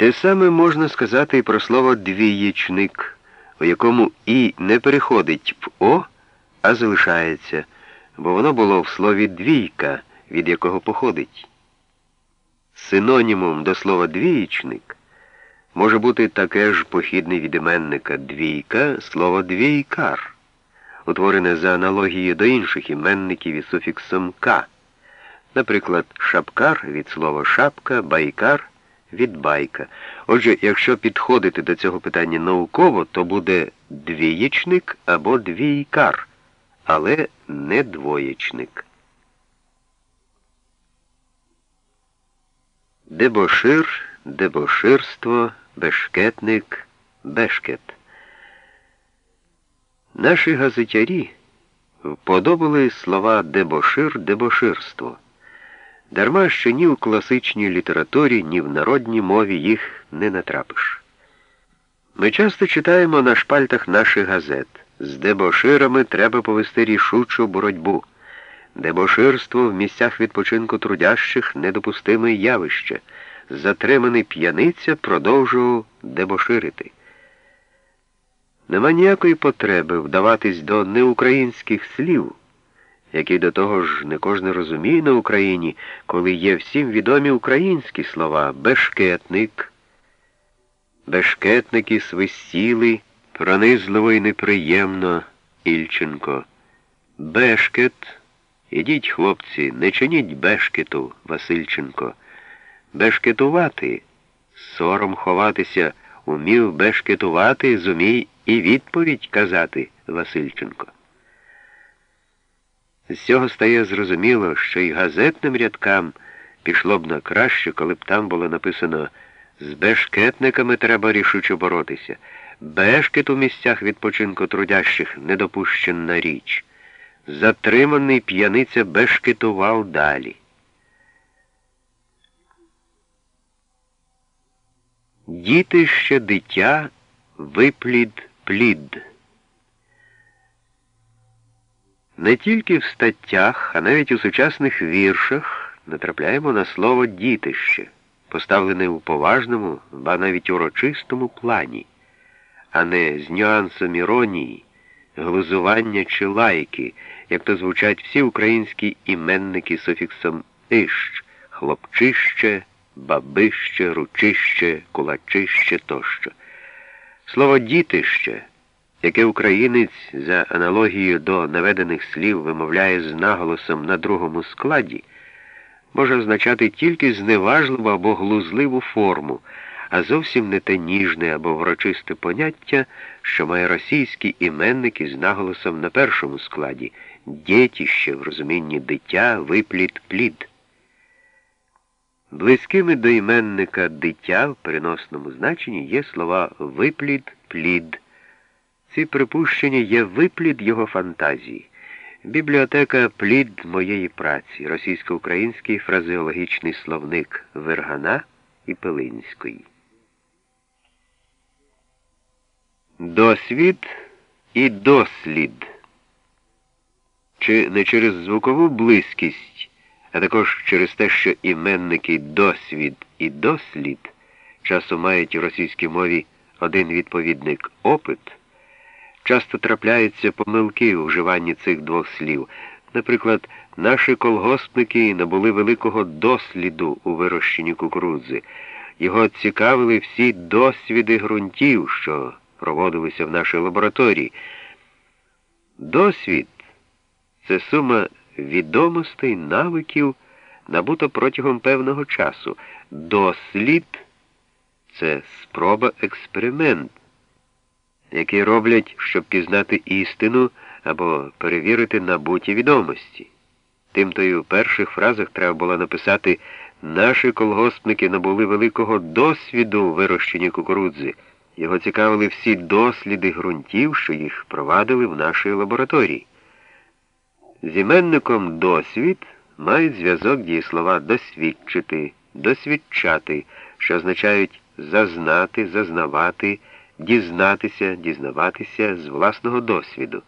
Те саме можна сказати і про слово двієчник, у якому І не переходить в О, а залишається, бо воно було в слові двійка, від якого походить. Синонімом до слова двієчник може бути таке ж похідне від іменника двійка слово двійкар, утворене за аналогією до інших іменників із суфіксом К. Наприклад, шапкар від слова шапка, байкар від байка. Отже, якщо підходити до цього питання науково, то буде двієчник або двійкар, але не двоєчник. Дебошир, дебоширство, бешкетник, бешкет. Наші газетярі вподобали слова дебошир, дебоширство. Дарма що ні в класичній літературі, ні в народній мові їх не натрапиш. Ми часто читаємо на шпальтах наших газет. З дебоширами треба повести рішучу боротьбу. Дебоширство в місцях відпочинку трудящих недопустиме явище. Затриманий п'яниця продовжував дебоширити. Нема ніякої потреби вдаватись до неукраїнських слів які до того ж не кожен розуміє на Україні, коли є всім відомі українські слова бешкетник, бешкетники свистіли, пронизливо і неприємно, Ільченко. Бешкет. Ідіть, хлопці, не чиніть бешкету, Васильченко. Бешкетувати, сором ховатися, умів бешкетувати, зумій і відповідь казати, Васильченко. З цього стає зрозуміло, що й газетним рядкам пішло б на краще, коли б там було написано з бешкетниками треба рішуче боротися. Бешкет у місцях відпочинку трудящих недопущена річ. Затриманий п'яниця бешкетував далі. Діти ще дитя виплід плід. Не тільки в статтях, а навіть у сучасних віршах натрапляємо на слово дітище, поставлене у поважному, ба навіть урочистому плані, а не з нюансом іронії, глузування чи лайки, як то звучать всі українські іменники суфіксом «ищ», хлопчище, бабище, ручище, кулачище тощо. Слово дітище яке українець за аналогією до наведених слів вимовляє з наголосом на другому складі, може означати тільки зневажливу або глузливу форму, а зовсім не те ніжне або врочисте поняття, що має російські іменники з наголосом на першому складі дєтіще в розумінні дитя, виплід, плід. Близькими до іменника дитя в переносному значенні є слова виплід, плід. Ці припущення є виплід його фантазії. Бібліотека плід моєї праці, російсько-український фразеологічний словник Вергана і Пилинської. Досвід і дослід. Чи не через звукову близькість, а також через те, що іменники досвід і дослід часом мають у російській мові один відповідник опит. Часто трапляються помилки у вживанні цих двох слів. Наприклад, наші колгоспники набули великого досліду у вирощенні кукурудзи. Його цікавили всі досвіди ґрунтів, що проводилися в нашій лабораторії. Досвід це сума відомостей, навиків, набуто протягом певного часу. Дослід це спроба експеримент які роблять, щоб пізнати істину або перевірити набуті відомості. Тимто й у перших фразах треба було написати наші колгоспники набули великого досвіду у вирощенні кукурудзи. Його цікавили всі досліди ґрунтів, що їх провадили в нашій лабораторії. З іменником досвід мають зв'язок дієслова досвідчити, досвідчати, що означають зазнати, зазнавати дізнатися, дізнаватися з власного досвіду,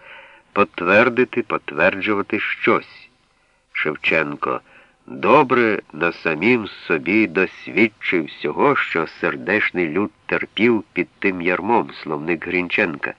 потвердити, потверджувати щось. Шевченко добре на самім собі досвідчив всього, що сердешний люд терпів під тим ярмом, словник Грінченка.